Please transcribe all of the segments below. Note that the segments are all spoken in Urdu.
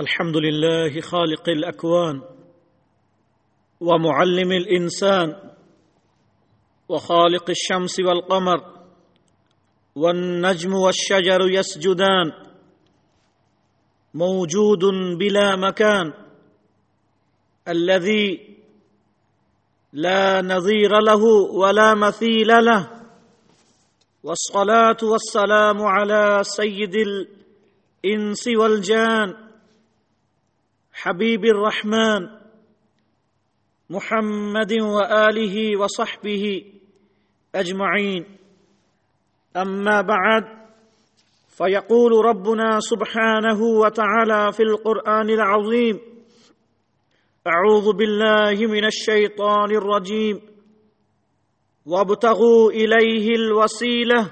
الحمد لله خالق الاكوان ومعلم الانسان وخالق الشمس والقمر والنجم والشجر يسجدان موجود بلا مكان الذي لا نظير له ولا مثيل له والصلاه والسلام على سيد الانس والجان حبيب الرحمن محمد واله وصحبه اجمعين اما بعد، فيقول ربنا سبحانه وتعالى في القران العظيم اعوذ بالله من الشيطان الرجيم. وابتغوا اليه الوسيله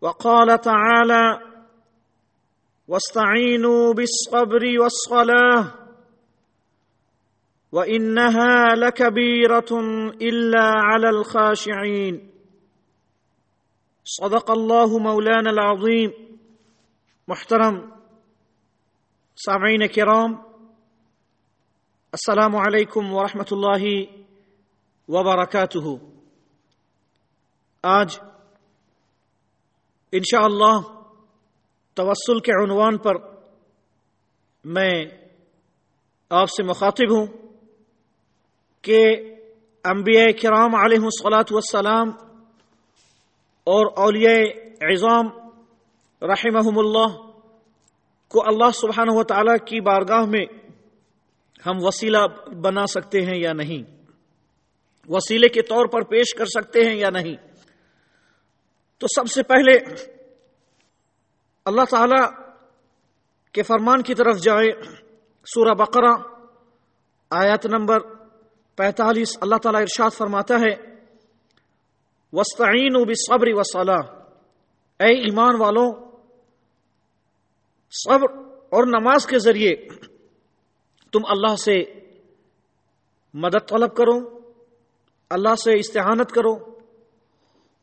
وقال تعالى واستعينوا بالصبر والصلاه وانها لكبيره الا على الخاشعين. صدق الله مولانا العظيم. محترم سامعين كرام السلام عليكم ورحمه الله وبركاته آج ان شاء الله توسل کے عنوان پر میں آپ سے مخاطب ہوں کہ انبیاء کرام علیہ الصلاۃ والسلام اور اولیاء اعظام رحمہم اللہ کو اللہ سبحانہ و تعالی کی بارگاہ میں ہم وسیلہ بنا سکتے ہیں یا نہیں؟ وسیلے کے طور پر پیش کر سکتے ہیں یا نہیں؟ تو سب سے پہلے اللہ تعالی کے فرمان کی طرف جائے سورہ بقرہ، آیت نمبر پینتالیس، اللہ تعالیٰ ارشاد فرماتا ہے وسطین صبر اے ایمان والوں، صبر اور نماز کے ذریعے تم اللہ سے مدد طلب کرو، اللہ سے استعانت کرو۔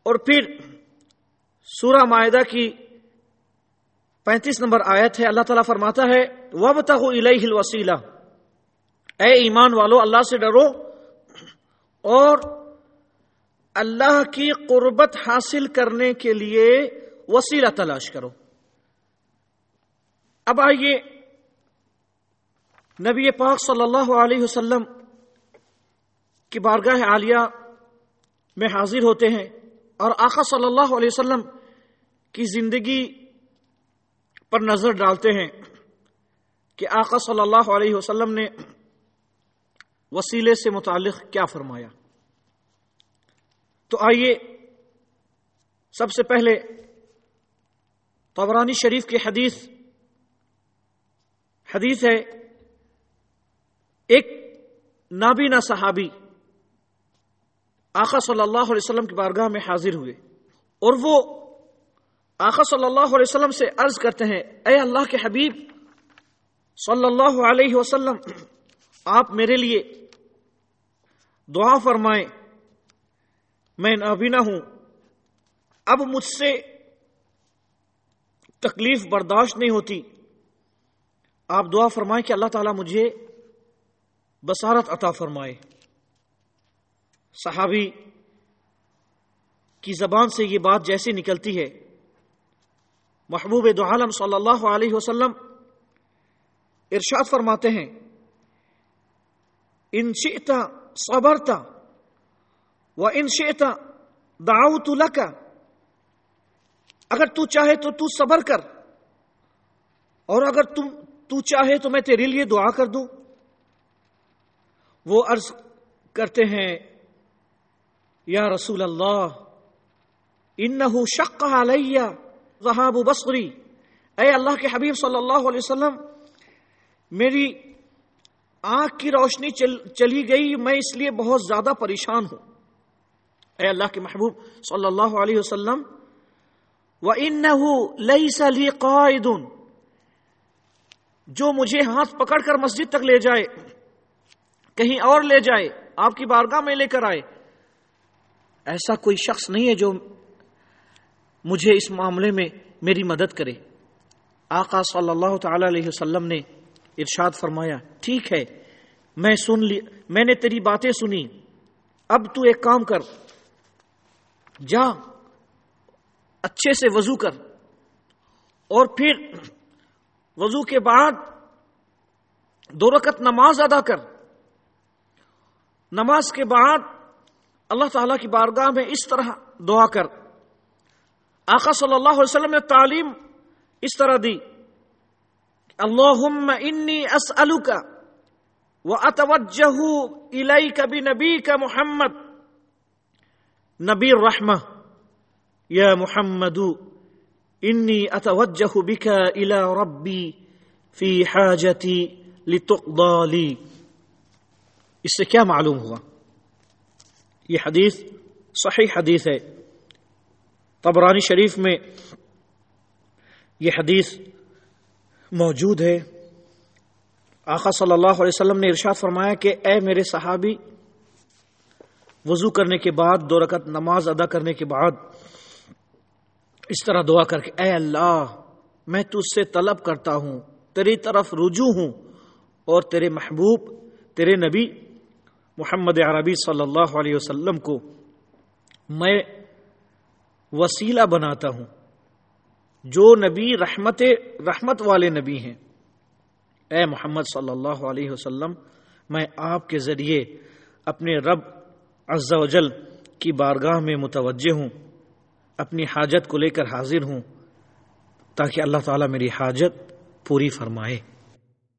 اور پھر سورہ معاہدہ کی پینتیس نمبر آیت ہے، اللہ تعالیٰ فرماتا ہے وب تک الوسیلہ اے ایمان والو، اللہ سے ڈرو۔ اور اللہ کی قربت حاصل کرنے کے لیے وسیلہ تلاش کرو۔ اب آئیے، نبی پاک صلی اللہ علیہ وسلم کی بارگاہ عالیہ میں حاضر ہوتے ہیں اور آقا صلی اللہ علیہ وسلم کی زندگی پر نظر ڈالتے ہیں کہ آقا صلی اللہ علیہ وسلم نے وسیلے سے متعلق کیا فرمایا۔ تو آئیے سب سے پہلے طبرانی شریف کی حدیث حدیث ہے ایک نابینا صحابی آقا صلی اللہ علیہ وسلم کی بارگاہ میں حاضر ہوئے اور وہ آقا صلی اللہ علیہ وسلم سے عرض کرتے ہیں، اے اللہ کے حبیب، صلی اللہ علیہ وسلم، آپ میرے لیے دعا فرمائیں۔ میں نابینا ہوں۔ اب مجھ سے تکلیف برداشت نہیں ہوتی۔ آپ دعا فرمائیں کہ اللہ تعالیٰ مجھے بصارت عطا فرمائے۔ صحابی کی زبان سے یہ بات جیسے نکلتی ہے۔ محبوب دو عالم صلی اللہ علیہ وسلم ارشاد فرماتے ہیں، ان شئت صبرتا و ان شئت دعوت لك اگر تو چاہے تو تو صبر کر، اور اگر تم تو چاہے تو میں تیرے لیے دعا کر دوں۔ وہ عرض کرتے ہیں، یا رسول اللہ، انہو شق علیہ ذہاب بصری، اے اللہ کے حبیب صلی اللہ علیہ وسلم، میری آنکھ کی روشنی چل، چلی گئی، میں اس لیے بہت زیادہ پریشان ہوں۔ اے اللہ کے محبوب صلی اللہ علیہ وسلم، وَإِنَّهُ لَيْسَ لِي قَائِدٌ جو مجھے ہاتھ پکڑ کر مسجد تک لے جائے، کہیں اور لے جائے، آپ کی بارگاہ میں لے کر آئے۔ ایسا کوئی شخص نہیں ہے جو مجھے اس معاملے میں میری مدد کرے۔ آقا صلی اللہ تعالی علیہ وسلم نے ارشاد فرمایا، ٹھیک ہے، میں سن لی، میں نے تیری باتیں سنی اب تو ایک کام کر۔ جا، اچھے سے وضو کر۔ اور پھر وضو کے بعد دو رکت نماز ادا کر۔ نماز کے بعد اللہ تعالی کی بارگاہ میں اس طرح دعا کر۔ آقا صلی اللہ علیہ وسلم نے تعلیم اس طرح دی اللہم انی اسألک واتوجہ الیک بنبیک محمد، نبی الرحمہ، یا محمد، انی اتوجہ بک الى ربی فی حاجتی لتقضى لی۔ اس سے کیا معلوم ہوا؟ یہ حدیث، صحیح حدیث ہے۔ طبرانی شریف میں یہ حدیث موجود ہے۔ آقا صلی اللہ علیہ وسلم نے ارشاد فرمایا کہ اے میرے صحابی، وضو کرنے کے بعد، دو رکعت نماز ادا کرنے کے بعد، اس طرح دعا کر کے، اے اللہ، میں تجھ سے طلب کرتا ہوں، تیری طرف رجوع ہوں، اور تیرے محبوب، تیرے نبی محمد عربی صلی اللہ علیہ وسلم کو میں وسیلہ بناتا ہوں۔ جو نبی رحمت رحمت والے نبی ہیں۔ اے محمد صلی اللہ علیہ وسلم، میں آپ کے ذریعے اپنے رب عز و جل کی بارگاہ میں متوجہ ہوں، اپنی حاجت کو لے کر حاضر ہوں، تاکہ اللہ تعالیٰ میری حاجت پوری فرمائے۔